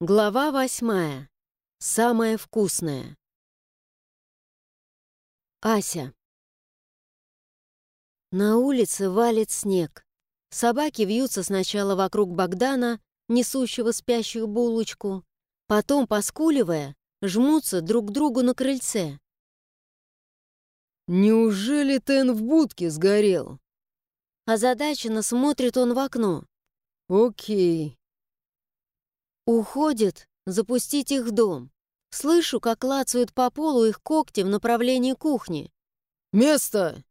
Глава восьмая. Самое вкусное. Ася. На улице валит снег. Собаки вьются сначала вокруг Богдана, несущего спящую булочку, потом, поскуливая, жмутся друг к другу на крыльце. «Неужели Тен в будке сгорел?» Озадаченно смотрит он в окно. «Окей, Уходит запустить их в дом. Слышу, как лацают по полу их когти в направлении кухни. «Место!»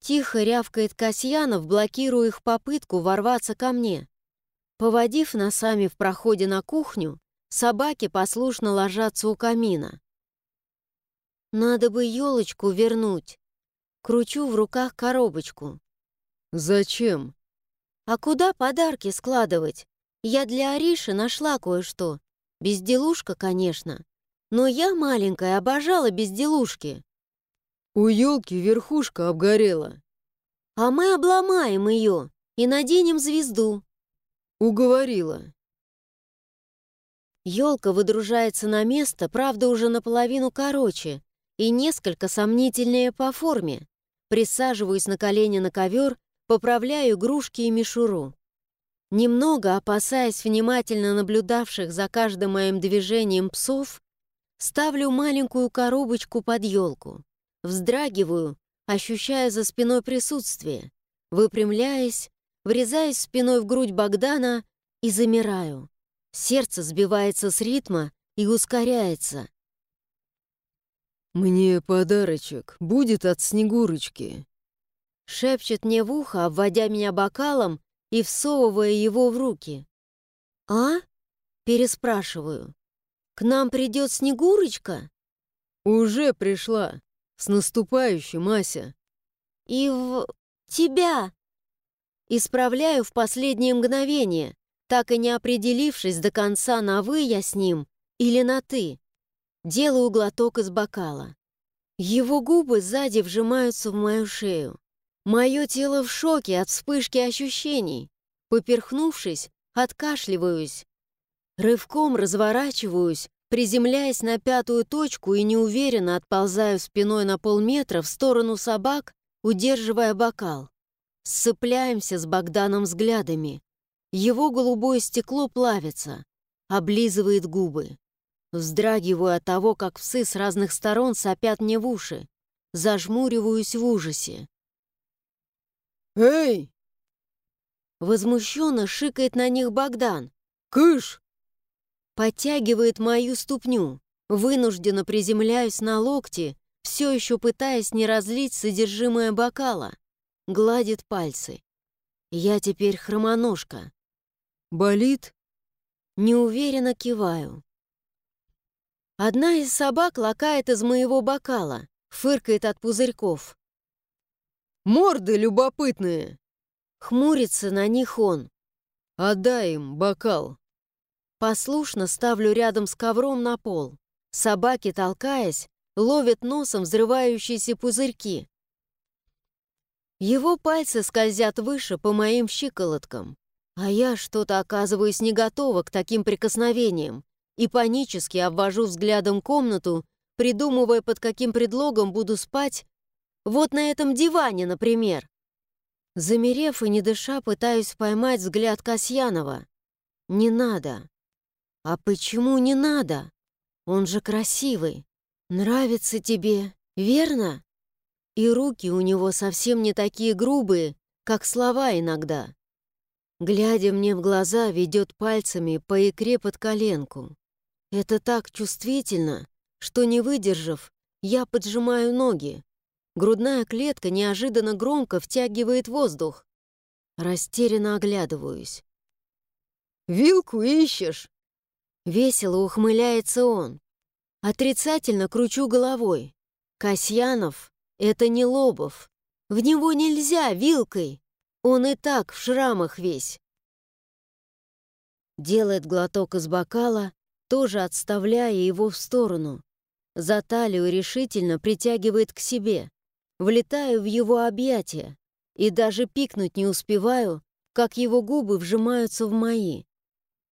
Тихо рявкает Касьянов, блокируя их попытку ворваться ко мне. Поводив носами в проходе на кухню, собаки послушно ложатся у камина. Надо бы елочку вернуть. Кручу в руках коробочку. «Зачем?» А куда подарки складывать? Я для Ариши нашла кое-что. Безделушка, конечно. Но я, маленькая, обожала безделушки. У елки верхушка обгорела. А мы обломаем ее и наденем звезду. Уговорила. Елка выдружается на место, правда, уже наполовину короче и несколько сомнительнее по форме. Присаживаюсь на колени на ковер, поправляю игрушки и мишуру. Немного опасаясь внимательно наблюдавших за каждым моим движением псов, ставлю маленькую коробочку под елку, вздрагиваю, ощущая за спиной присутствие, выпрямляясь, врезаясь спиной в грудь Богдана и замираю. Сердце сбивается с ритма и ускоряется. «Мне подарочек будет от Снегурочки», — шепчет мне в ухо, обводя меня бокалом и всовывая его в руки. «А?» — переспрашиваю. «К нам придет Снегурочка?» «Уже пришла. С наступающим, Ася!» «И в... тебя!» Исправляю в последнее мгновение, так и не определившись до конца, на «вы» я с ним или на «ты». Делаю глоток из бокала. Его губы сзади вжимаются в мою шею. Мое тело в шоке от вспышки ощущений. Поперхнувшись, откашливаюсь. Рывком разворачиваюсь, приземляясь на пятую точку и неуверенно отползаю спиной на полметра в сторону собак, удерживая бокал. Сцепляемся с Богданом взглядами. Его голубое стекло плавится, облизывает губы. Вздрагиваю от того, как псы с разных сторон сопят мне в уши. Зажмуриваюсь в ужасе. «Эй!» Возмущенно шикает на них Богдан. «Кыш!» Подтягивает мою ступню. Вынужденно приземляюсь на локти, все еще пытаясь не разлить содержимое бокала. Гладит пальцы. Я теперь хромоножка. «Болит?» Неуверенно киваю. Одна из собак лакает из моего бокала, фыркает от пузырьков. Морды любопытные!» Хмурится на них он. «Отдай им бокал!» Послушно ставлю рядом с ковром на пол. Собаки, толкаясь, ловят носом взрывающиеся пузырьки. Его пальцы скользят выше по моим щиколоткам, а я что-то оказываюсь не готова к таким прикосновениям и панически обвожу взглядом комнату, придумывая, под каким предлогом буду спать вот на этом диване, например. Замерев и не дыша, пытаюсь поймать взгляд Касьянова. Не надо. А почему не надо? Он же красивый. Нравится тебе, верно? И руки у него совсем не такие грубые, как слова иногда. Глядя мне в глаза, ведет пальцами по икре под коленку. Это так чувствительно, что, не выдержав, я поджимаю ноги, Грудная клетка неожиданно громко втягивает воздух. Растерянно оглядываюсь. «Вилку ищешь?» Весело ухмыляется он. Отрицательно кручу головой. Касьянов — это не Лобов. В него нельзя вилкой. Он и так в шрамах весь. Делает глоток из бокала, тоже отставляя его в сторону. За талию решительно притягивает к себе. Влетаю в его объятия и даже пикнуть не успеваю, как его губы вжимаются в мои.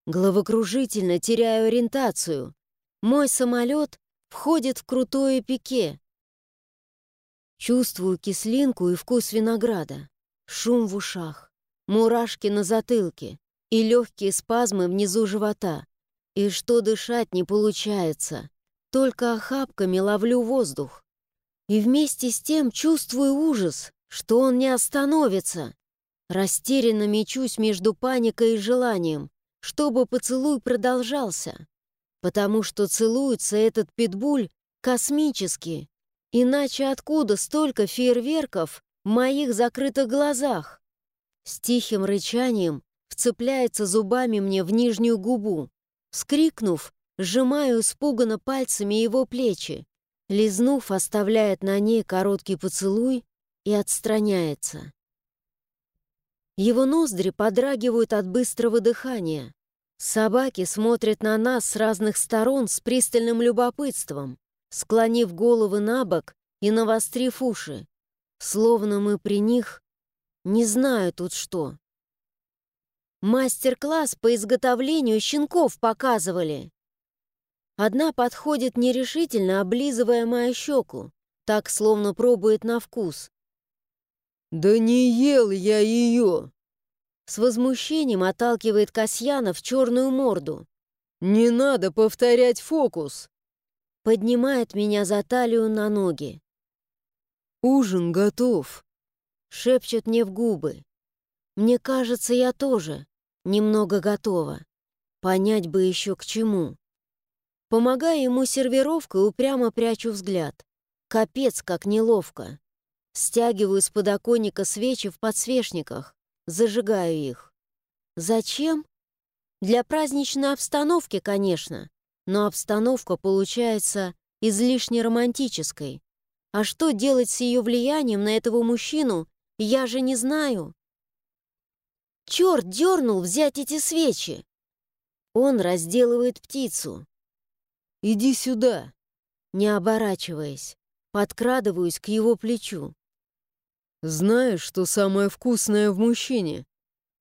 Головокружительно теряю ориентацию. Мой самолет входит в крутое пике. Чувствую кислинку и вкус винограда, шум в ушах, мурашки на затылке и легкие спазмы внизу живота. И что дышать не получается, только охапками ловлю воздух. И вместе с тем чувствую ужас, что он не остановится. Растерянно мечусь между паникой и желанием, чтобы поцелуй продолжался. Потому что целуется этот питбуль космически. Иначе откуда столько фейерверков в моих закрытых глазах? С тихим рычанием вцепляется зубами мне в нижнюю губу. Скрикнув, сжимаю испуганно пальцами его плечи. Лизнув, оставляет на ней короткий поцелуй и отстраняется. Его ноздри подрагивают от быстрого дыхания. Собаки смотрят на нас с разных сторон с пристальным любопытством, склонив головы на бок и навострив уши, словно мы при них не знаю тут что. Мастер-класс по изготовлению щенков показывали. Одна подходит нерешительно, облизывая мою щеку, так, словно пробует на вкус. «Да не ел я ее!» С возмущением отталкивает Касьяна в черную морду. «Не надо повторять фокус!» Поднимает меня за талию на ноги. «Ужин готов!» Шепчет мне в губы. Мне кажется, я тоже немного готова. Понять бы еще к чему. Помогая ему сервировкой, упрямо прячу взгляд. Капец, как неловко. Стягиваю с подоконника свечи в подсвечниках, зажигаю их. Зачем? Для праздничной обстановки, конечно, но обстановка получается излишне романтической. А что делать с ее влиянием на этого мужчину, я же не знаю. Черт дернул взять эти свечи. Он разделывает птицу. «Иди сюда!» Не оборачиваясь, подкрадываюсь к его плечу. Знаешь, что самое вкусное в мужчине?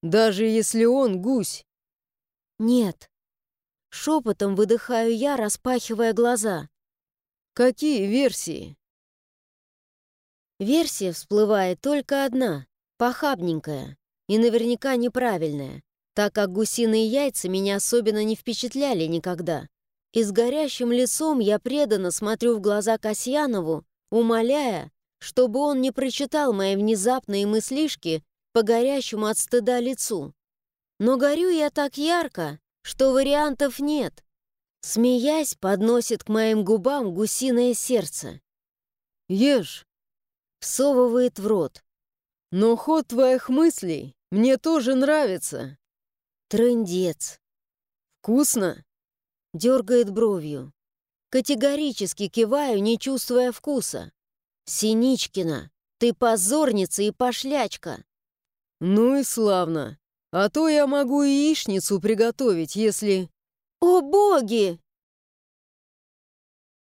Даже если он гусь. Нет. Шепотом выдыхаю я, распахивая глаза. Какие версии? Версия всплывает только одна, похабненькая и наверняка неправильная, так как гусиные яйца меня особенно не впечатляли никогда. И с горящим лицом я преданно смотрю в глаза Касьянову, умоляя, чтобы он не прочитал мои внезапные мыслишки по горящему от стыда лицу. Но горю я так ярко, что вариантов нет. Смеясь, подносит к моим губам гусиное сердце. «Ешь!» — всовывает в рот. «Но ход твоих мыслей мне тоже нравится!» Трындец. «Вкусно?» — дергает бровью. Категорически киваю, не чувствуя вкуса. «Синичкина, ты позорница и пошлячка!» «Ну и славно! А то я могу яичницу приготовить, если...» «О боги!»